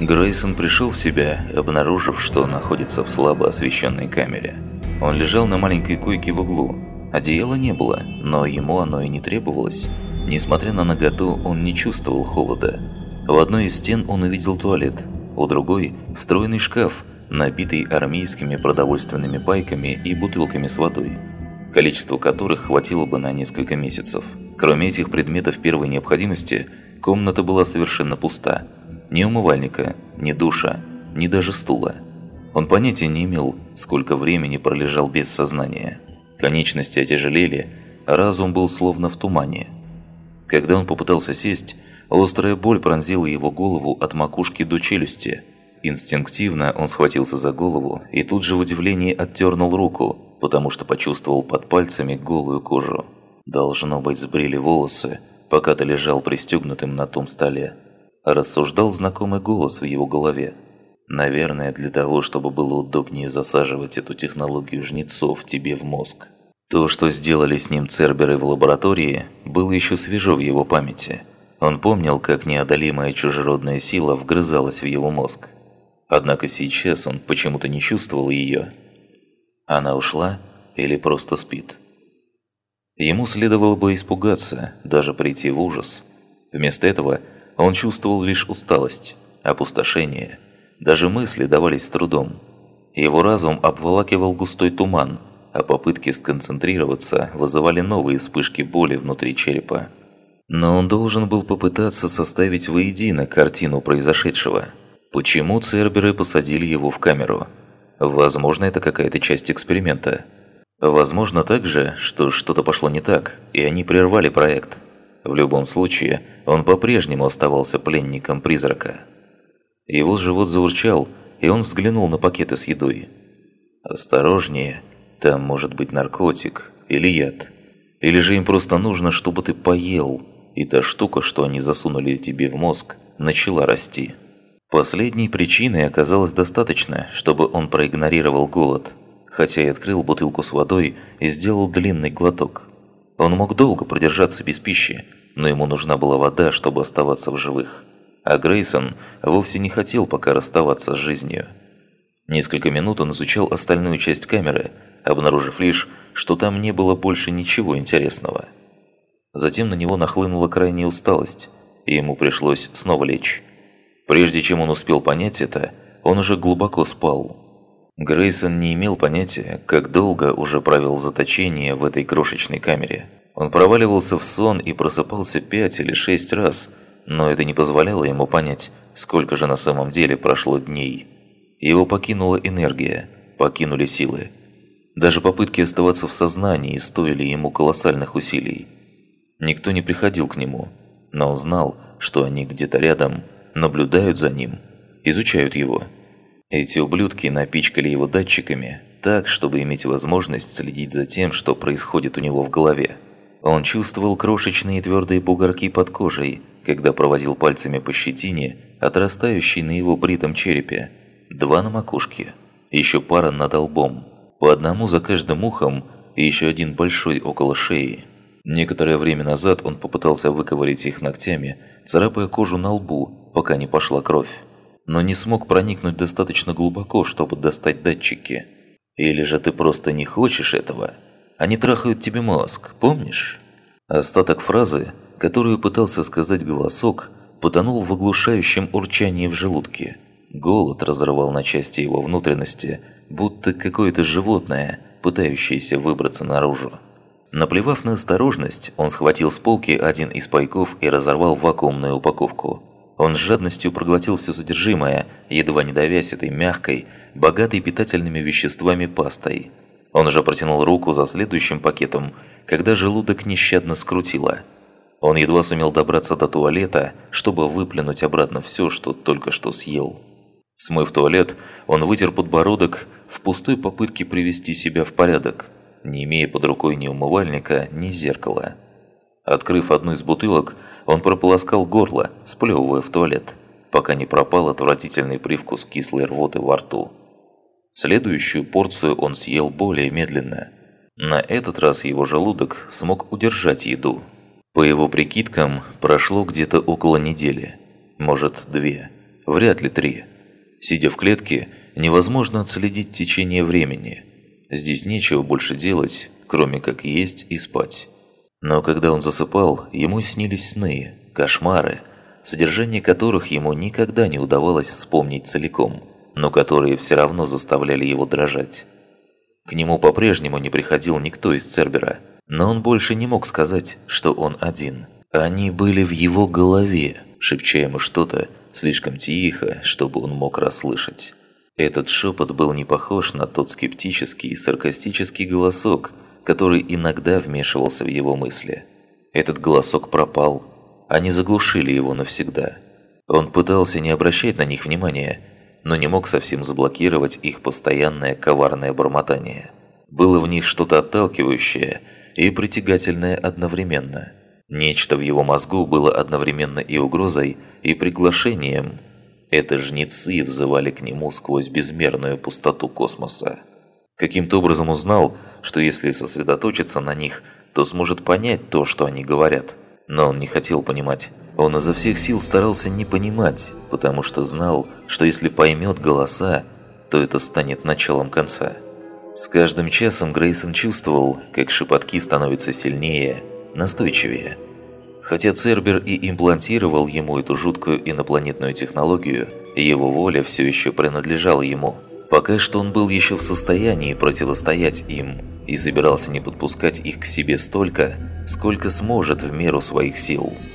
Грейсон пришел в себя, обнаружив, что находится в слабо освещенной камере. Он лежал на маленькой койке в углу. Одеяла не было, но ему оно и не требовалось. Несмотря на наготу, он не чувствовал холода. В одной из стен он увидел туалет, у другой – встроенный шкаф, набитый армейскими продовольственными пайками и бутылками с водой, количество которых хватило бы на несколько месяцев. Кроме этих предметов первой необходимости, комната была совершенно пуста. Ни умывальника, ни душа, ни даже стула. Он понятия не имел, сколько времени пролежал без сознания. Конечности отяжелели, а разум был словно в тумане. Когда он попытался сесть, острая боль пронзила его голову от макушки до челюсти – Инстинктивно он схватился за голову и тут же в удивлении оттернул руку, потому что почувствовал под пальцами голую кожу. Должно быть, сбрили волосы, пока ты лежал пристегнутым на том столе. Рассуждал знакомый голос в его голове. Наверное, для того, чтобы было удобнее засаживать эту технологию жнецов тебе в мозг. То, что сделали с ним церберы в лаборатории, было еще свежо в его памяти. Он помнил, как неодолимая чужеродная сила вгрызалась в его мозг. Однако сейчас он почему-то не чувствовал ее. Она ушла или просто спит? Ему следовало бы испугаться, даже прийти в ужас. Вместо этого он чувствовал лишь усталость, опустошение. Даже мысли давались с трудом. Его разум обволакивал густой туман, а попытки сконцентрироваться вызывали новые вспышки боли внутри черепа. Но он должен был попытаться составить воедино картину произошедшего – Почему Церберы посадили его в камеру? Возможно, это какая-то часть эксперимента. Возможно также, что что-то пошло не так, и они прервали проект. В любом случае, он по-прежнему оставался пленником призрака. Его живот заурчал, и он взглянул на пакеты с едой. «Осторожнее, там может быть наркотик или яд. Или же им просто нужно, чтобы ты поел, и та штука, что они засунули тебе в мозг, начала расти». Последней причиной оказалось достаточно, чтобы он проигнорировал голод, хотя и открыл бутылку с водой и сделал длинный глоток. Он мог долго продержаться без пищи, но ему нужна была вода, чтобы оставаться в живых. А Грейсон вовсе не хотел пока расставаться с жизнью. Несколько минут он изучал остальную часть камеры, обнаружив лишь, что там не было больше ничего интересного. Затем на него нахлынула крайняя усталость, и ему пришлось снова лечь. Прежде чем он успел понять это, он уже глубоко спал. Грейсон не имел понятия, как долго уже провел в заточении в этой крошечной камере. Он проваливался в сон и просыпался пять или шесть раз, но это не позволяло ему понять, сколько же на самом деле прошло дней. Его покинула энергия, покинули силы. Даже попытки оставаться в сознании стоили ему колоссальных усилий. Никто не приходил к нему, но он знал, что они где-то рядом – наблюдают за ним, изучают его. Эти ублюдки напичкали его датчиками так, чтобы иметь возможность следить за тем, что происходит у него в голове. Он чувствовал крошечные твердые бугорки под кожей, когда проводил пальцами по щетине, отрастающей на его бритом черепе. Два на макушке, еще пара над лбом, по одному за каждым ухом и еще один большой около шеи. Некоторое время назад он попытался выковырять их ногтями, царапая кожу на лбу, пока не пошла кровь, но не смог проникнуть достаточно глубоко, чтобы достать датчики. Или же ты просто не хочешь этого? Они трахают тебе мозг, помнишь? Остаток фразы, которую пытался сказать голосок, потонул в оглушающем урчании в желудке. Голод разрывал на части его внутренности, будто какое-то животное, пытающееся выбраться наружу. Наплевав на осторожность, он схватил с полки один из пайков и разорвал вакуумную упаковку. Он с жадностью проглотил все содержимое, едва не давясь этой мягкой, богатой питательными веществами пастой. Он уже протянул руку за следующим пакетом, когда желудок нещадно скрутило. Он едва сумел добраться до туалета, чтобы выплюнуть обратно все, что только что съел. Смыв туалет, он вытер подбородок в пустой попытке привести себя в порядок, не имея под рукой ни умывальника, ни зеркала. Открыв одну из бутылок, он прополоскал горло, сплевывая в туалет, пока не пропал отвратительный привкус кислой рвоты во рту. Следующую порцию он съел более медленно. На этот раз его желудок смог удержать еду. По его прикидкам, прошло где-то около недели, может две. вряд ли три. Сидя в клетке, невозможно отследить течение времени. Здесь нечего больше делать, кроме как есть и спать. Но когда он засыпал, ему снились сны, кошмары, содержание которых ему никогда не удавалось вспомнить целиком, но которые все равно заставляли его дрожать. К нему по-прежнему не приходил никто из Цербера, но он больше не мог сказать, что он один. Они были в его голове, шепча ему что-то слишком тихо, чтобы он мог расслышать. Этот шепот был не похож на тот скептический и саркастический голосок, который иногда вмешивался в его мысли. Этот голосок пропал. Они заглушили его навсегда. Он пытался не обращать на них внимания, но не мог совсем заблокировать их постоянное коварное бормотание. Было в них что-то отталкивающее и притягательное одновременно. Нечто в его мозгу было одновременно и угрозой, и приглашением. Это жнецы взывали к нему сквозь безмерную пустоту космоса. Каким-то образом узнал, что если сосредоточиться на них, то сможет понять то, что они говорят. Но он не хотел понимать. Он изо всех сил старался не понимать, потому что знал, что если поймет голоса, то это станет началом конца. С каждым часом Грейсон чувствовал, как шепотки становятся сильнее, настойчивее. Хотя Цербер и имплантировал ему эту жуткую инопланетную технологию, его воля все еще принадлежала ему. Пока что он был еще в состоянии противостоять им и собирался не подпускать их к себе столько, сколько сможет в меру своих сил –